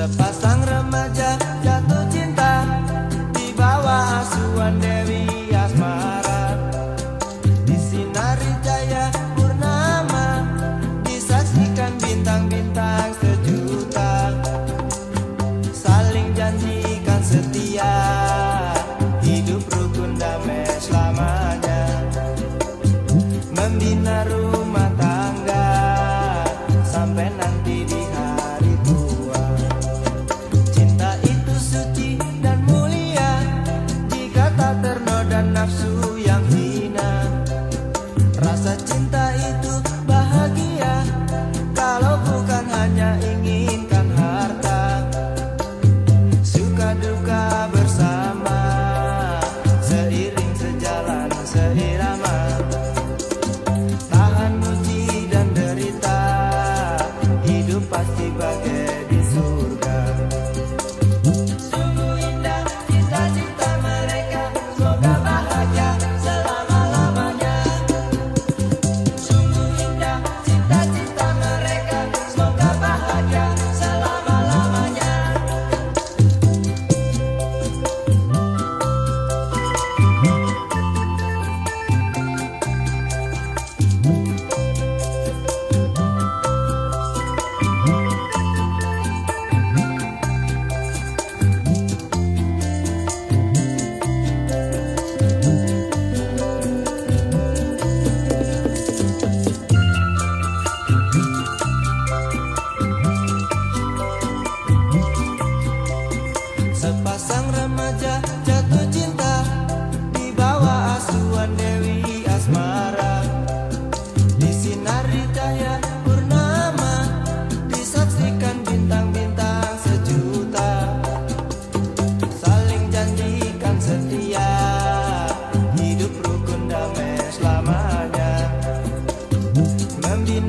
Sepasang remaja jatuh cinta Di bawah asuhan Dewi Asmara. Disinari jaya purnama Disaksikan bintang-bintang sejuta. Saling janjikan setia Hidup rukun damai selamanya. Membina rumah nafsu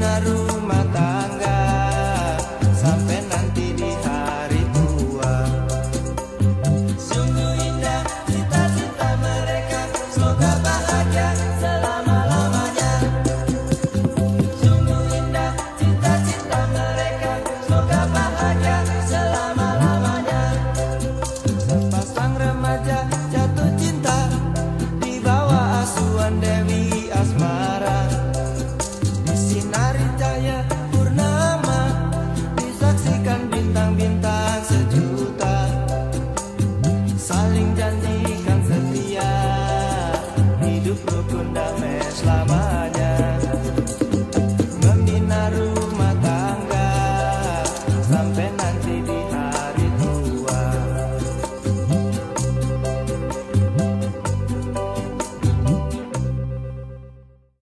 na rua. también